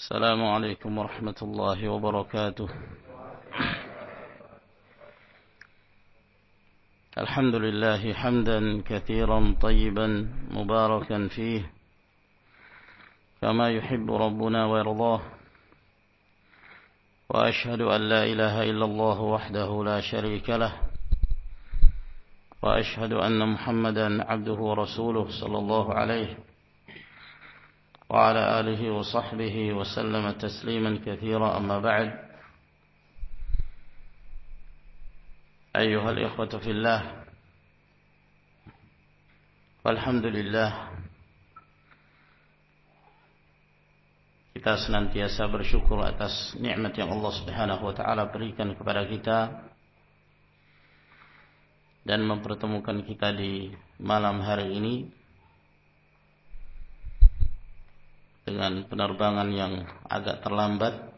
السلام عليكم ورحمة الله وبركاته. الحمد لله حمدا كثيرا طيبا مباركا فيه كما يحب ربنا ويرضاه. وأشهد أن لا إله إلا الله وحده لا شريك له. وأشهد أن محمدا عبده ورسوله صلى الله عليه وعلى آله وصحبه وسلم تسليما كثيرا أما بعد أيها الإخوة في الله والحمد لله kita senantiasa bersyukur atas nikmat yang Allah Subhanahu wa taala berikan kepada kita dan mempertemukan kita di malam hari ini dengan penerbangan yang agak terlambat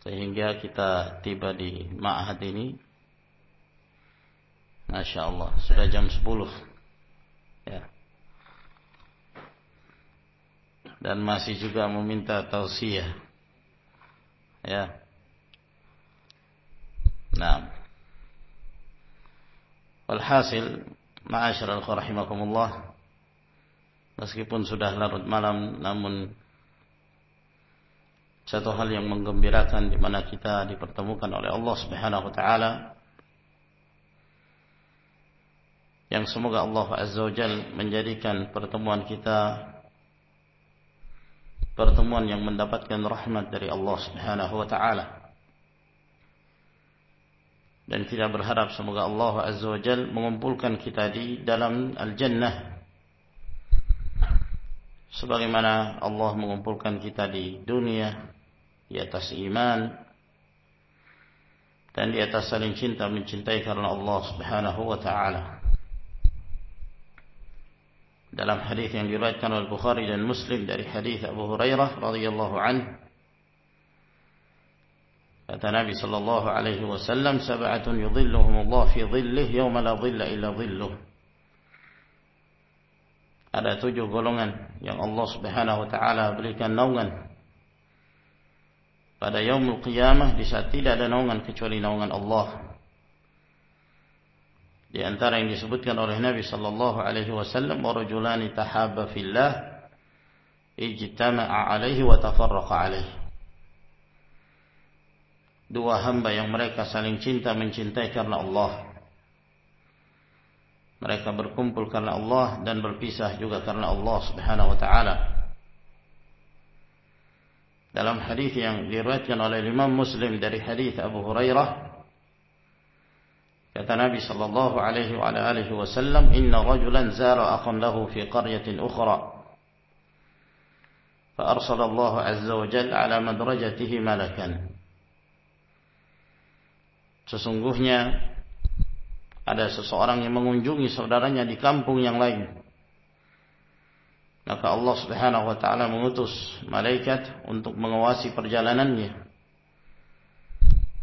sehingga kita tiba di Ma'had ini. Masya Allah sudah jam 10 ya. Dan masih juga meminta tausiah. Ya. Nah walhasil ma'asyiral rahimakumullah Meskipun sudah larut malam namun satu hal yang menggembirakan di mana kita dipertemukan oleh Allah Subhanahu wa taala yang semoga Allah Azza wa Jal menjadikan pertemuan kita pertemuan yang mendapatkan rahmat dari Allah Subhanahu wa taala. Dan kita berharap semoga Allah Azza wa Jal mengumpulkan kita di dalam al-jannah sebagaimana Allah mengumpulkan kita di dunia di atas iman dan di atas saling cinta mencintai karena Allah Subhanahu wa taala. Dalam hadis yang diriwayatkan oleh Bukhari dan Muslim dari hadis Abu Hurairah radhiyallahu anhu kata Nabi sallallahu alaihi wasallam sab'atun yudhilluhum Allah fi dhillihi yawma la dhilla illa dhilluh ada tujuh golongan yang Allah Subhanahu wa taala berikan naungan pada yaumul qiyamah di saat tidak ada naungan kecuali naungan Allah. Di antara yang disebutkan oleh Nabi sallallahu alaihi wasallam wa rajulani tahabba fillah ijtama'a alaihi wa tafarraqa alaihi. Dua hamba yang mereka saling cinta mencintai karena Allah mereka berkumpul karena Allah dan berpisah juga karena Allah Subhanahu wa taala. Dalam hadis yang diriwayatkan oleh Imam Muslim dari hadis Abu Hurairah kata Nabi sallallahu alaihi wa alihi wasallam inna rajulan zara akhan lahu fi qaryatin ukhra فأرسل الله عز وجل على مدرجته ملكا Sesungguhnya ada seseorang yang mengunjungi saudaranya di kampung yang lain. Maka Allah Subhanahu wa taala mengutus malaikat untuk mengawasi perjalanannya.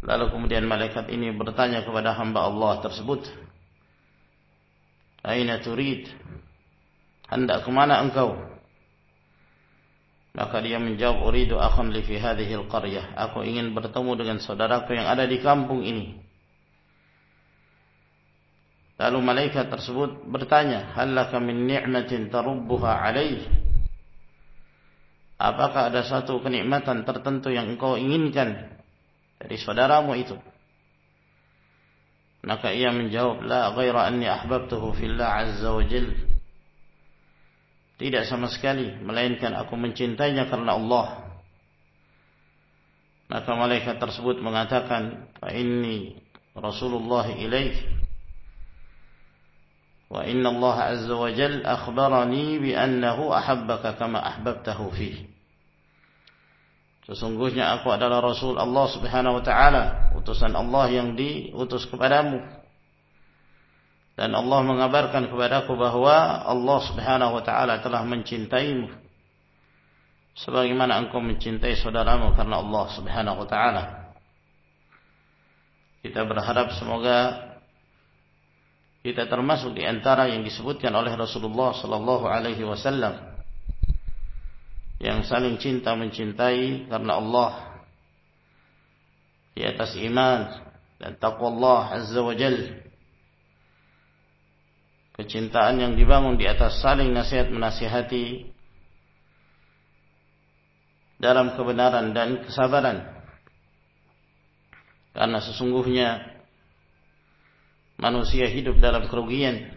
Lalu kemudian malaikat ini bertanya kepada hamba Allah tersebut, "Aina turid?" Hendak ke mana engkau? Maka dia menjawab, "Uridu akhan li fi hadhihi al-qaryah." Aku ingin bertemu dengan saudaraku yang ada di kampung ini. Lalu malaikat tersebut bertanya, "Hallaka min ni'matin tarubbuha alaih?" Apakah ada satu kenikmatan tertentu yang engkau inginkan dari saudaramu itu? Maka ia menjawab, "La ghaira anni ahbabtuhu fillah azza wa jal." Tidak sama sekali, melainkan aku mencintainya karena Allah. Maka malaikat tersebut mengatakan, "Fa inni Rasulullah ilaih." وإن الله عز وجل أخبرني بأنه أحبك كما أحببته فيه Sesungguhnya aku adalah Rasul Allah subhanahu wa ta'ala Utusan Allah yang diutus kepadamu Dan Allah mengabarkan kepadaku bahwa Allah subhanahu wa ta'ala telah mencintaimu Sebagaimana engkau mencintai saudaramu karena Allah subhanahu wa ta'ala Kita berharap semoga kita termasuk di antara yang disebutkan oleh Rasulullah sallallahu alaihi wasallam yang saling cinta mencintai karena Allah di atas iman dan takwa Allah Azza wa Jal. Kecintaan yang dibangun di atas saling nasihat menasihati dalam kebenaran dan kesabaran. Karena sesungguhnya manusia hidup dalam kerugian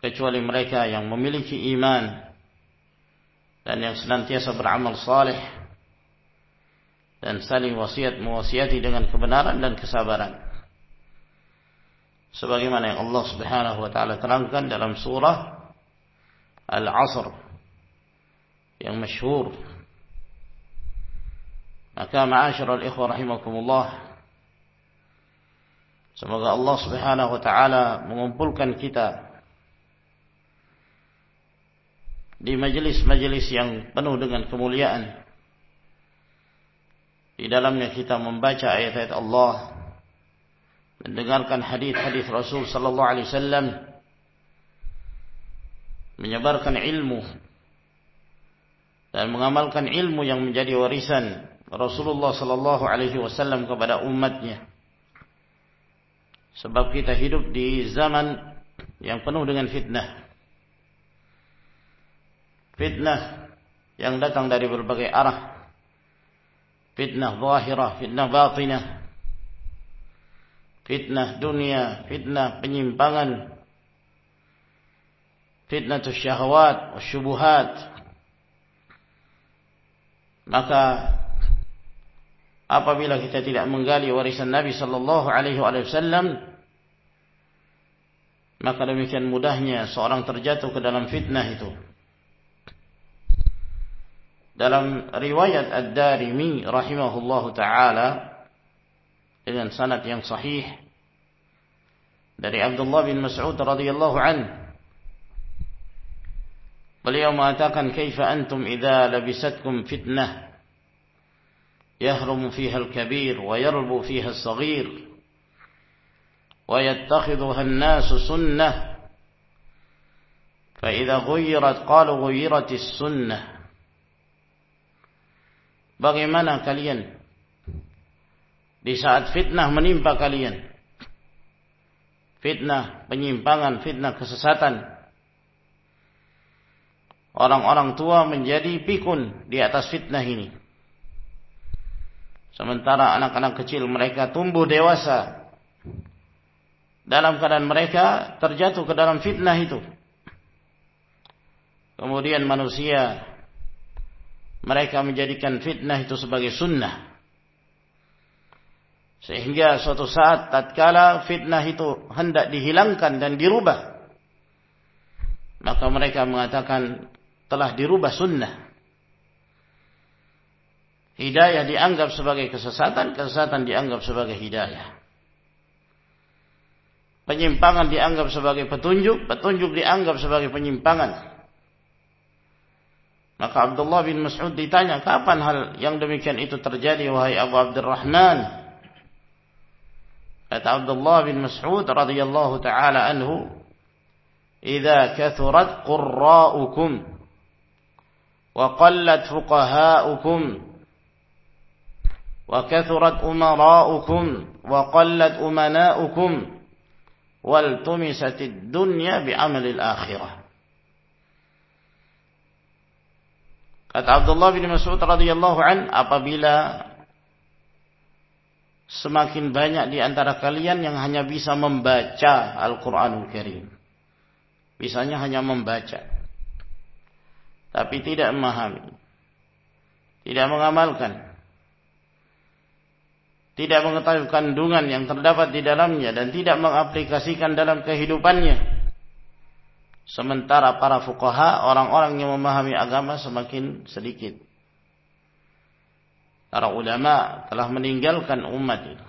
kecuali mereka yang memiliki iman dan yang senantiasa beramal saleh dan saling wasiat mewasiati dengan kebenaran dan kesabaran. Sebagaimana yang Allah Subhanahu wa taala terangkan dalam surah Al-Asr yang masyhur. Maka ma'asyiral ikhwah rahimakumullah Semoga Allah Subhanahu wa taala mengumpulkan kita di majelis-majelis yang penuh dengan kemuliaan. Di dalamnya kita membaca ayat-ayat Allah, mendengarkan hadis-hadis Rasul sallallahu alaihi wasallam, menyebarkan ilmu dan mengamalkan ilmu yang menjadi warisan Rasulullah sallallahu alaihi wasallam kepada umatnya. Sebab kita hidup di zaman yang penuh dengan fitnah. Fitnah yang datang dari berbagai arah. Fitnah zahirah fitnah batinah. Fitnah dunia fitnah penyimpangan. Fitnah syahwat syubuhat maka apabila kita tidak menggali warisan Nabi sallallahu alaihi wasallam maka demikian mudahnya seorang terjatuh ke dalam fitnah itu dalam riwayat Ad-Darimi rahimahullahu taala dengan sanad yang sahih dari Abdullah bin Mas'ud radhiyallahu an beliau mengatakan kaifa antum idza labisatkum fitnah yahrumu fiha al-kabir wa yarbu fiha as-saghir ويتخذها الناس سنة فإذا غيرت قالوا غيرت السنة Bagaimana kalian di saat fitnah menimpa kalian? Fitnah penyimpangan, fitnah kesesatan. Orang-orang tua menjadi pikun di atas fitnah ini. Sementara anak-anak kecil mereka tumbuh dewasa. dalam keadaan mereka terjatuh ke dalam fitnah itu. Kemudian manusia mereka menjadikan fitnah itu sebagai sunnah. Sehingga suatu saat tatkala fitnah itu hendak dihilangkan dan dirubah. Maka mereka mengatakan telah dirubah sunnah. Hidayah dianggap sebagai kesesatan, kesesatan dianggap sebagai hidayah. Penyimpangan dianggap sebagai petunjuk, petunjuk dianggap sebagai penyimpangan. Maka Abdullah bin Mas'ud ditanya, kapan hal yang demikian itu terjadi wahai Abu Abdurrahman? Kata Abdullah bin Mas'ud radhiyallahu taala anhu, "Idza kathurat qurra'ukum wa qallat fuqaha'ukum wa kathurat umara'ukum wa qallat umana'ukum wal tumisatid dunya bi'amalil akhirah." Kata Abdullah bin Mas'ud radhiyallahu an, apabila semakin banyak di antara kalian yang hanya bisa membaca Al-Qur'anul Karim. Bisanya hanya membaca. Tapi tidak memahami. Tidak mengamalkan. Tidak mengetahui kandungan yang terdapat di dalamnya dan tidak mengaplikasikan dalam kehidupannya Sementara para fukaha, orang-orang yang memahami agama semakin sedikit. Para ulama telah meninggalkan umat itu.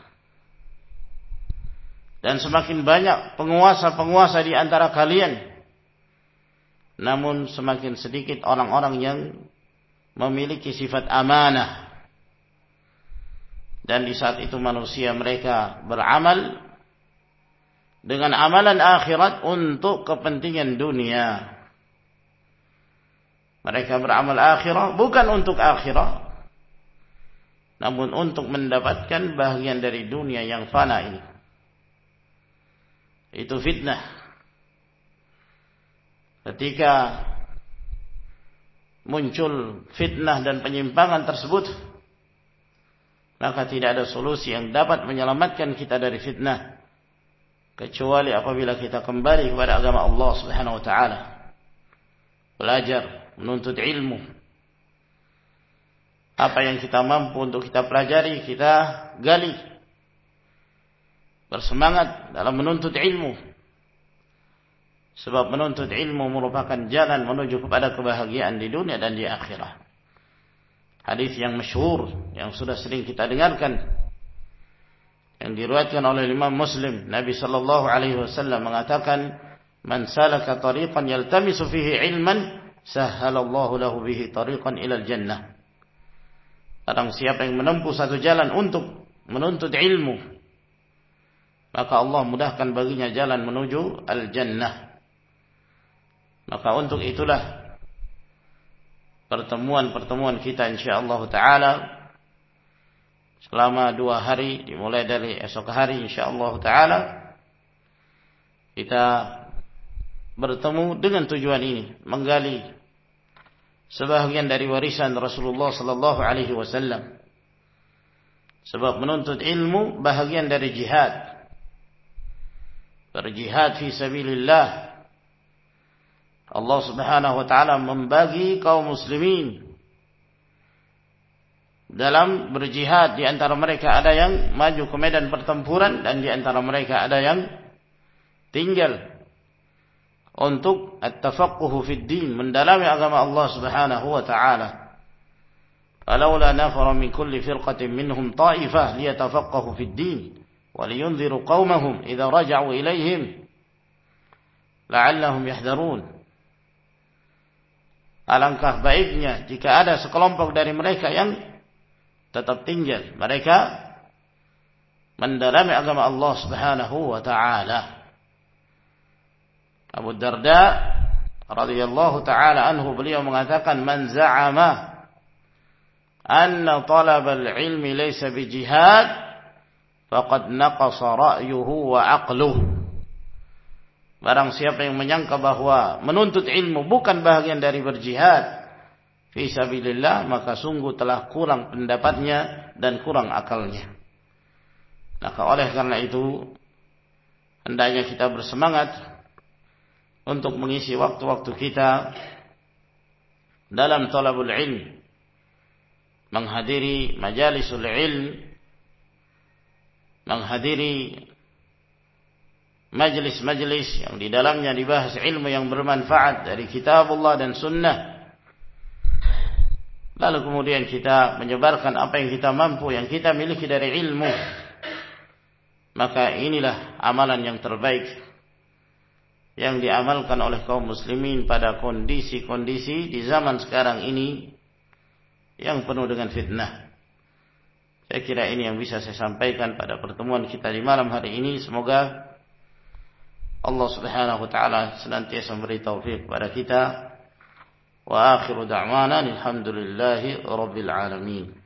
Dan semakin banyak penguasa-penguasa di antara kalian. Namun semakin sedikit orang-orang yang memiliki sifat amanah. Dan di saat itu manusia mereka beramal dengan amalan akhirat untuk kepentingan dunia. Mereka beramal akhirah bukan untuk akhirah. Namun untuk mendapatkan bahagian dari dunia yang fana ini. Itu fitnah. Ketika muncul fitnah dan penyimpangan tersebut, maka tidak ada solusi yang dapat menyelamatkan kita dari fitnah kecuali apabila kita kembali kepada agama Allah Subhanahu wa taala. Belajar, menuntut ilmu. Apa yang kita mampu untuk kita pelajari, kita gali. Bersemangat dalam menuntut ilmu. Sebab menuntut ilmu merupakan jalan menuju kepada kebahagiaan di dunia dan di akhirat hadis yang masyhur yang sudah sering kita dengarkan. Yang diriwayatkan oleh Imam Muslim Nabi sallallahu alaihi wasallam mengatakan man salaka tariqan yaltamisu fihi ilman sahhalallahu lahu bihi tariqan ila jannah. Barang siapa yang menempuh satu jalan untuk menuntut ilmu maka Allah mudahkan baginya jalan menuju al-jannah. Maka untuk itulah pertemuan-pertemuan kita insyaallah taala selama dua hari dimulai dari esok hari insyaallah taala kita bertemu dengan tujuan ini menggali sebahagian dari warisan Rasulullah sallallahu alaihi wasallam. Sebab menuntut ilmu bahagian dari jihad. Berjihad fi sabilillah Allah Subhanahu wa taala membagi kaum muslimin dalam berjihad di antara mereka ada yang maju ke medan pertempuran dan di antara mereka ada yang tinggal untuk at-tafaqquh fid din mendalami agama Allah Subhanahu wa taala فلولا نفر من كل فرقة منهم طائفة ليتفقهوا في الدين ولينذروا قومهم إذا رجعوا إليهم لعلهم يحذرون Alangkah baiknya jika ada sekelompok dari mereka yang tetap tinggal. Mereka mendalami agama Allah Subhanahu wa taala. Abu Darda radhiyallahu taala anhu beliau mengatakan man za'ama anna talab al-ilmi laysa bijihad faqad naqasa ra'yuhu wa aqluhu Barang siapa yang menyangka bahwa menuntut ilmu bukan bahagian dari berjihad fi sabilillah maka sungguh telah kurang pendapatnya dan kurang akalnya. Maka oleh karena itu hendaknya kita bersemangat untuk mengisi waktu-waktu kita dalam talabul ilm menghadiri majalisul ilm menghadiri majlis-majlis yang di dalamnya dibahas ilmu yang bermanfaat dari kitabullah dan sunnah. Lalu kemudian kita menyebarkan apa yang kita mampu, yang kita miliki dari ilmu. Maka inilah amalan yang terbaik yang diamalkan oleh kaum muslimin pada kondisi-kondisi di zaman sekarang ini yang penuh dengan fitnah. Saya kira ini yang bisa saya sampaikan pada pertemuan kita di malam hari ini. Semoga Allah Subhanahu wa taala senantiasa memberi taufik kepada kita. Wa akhiru da'wana alhamdulillahi rabbil alamin.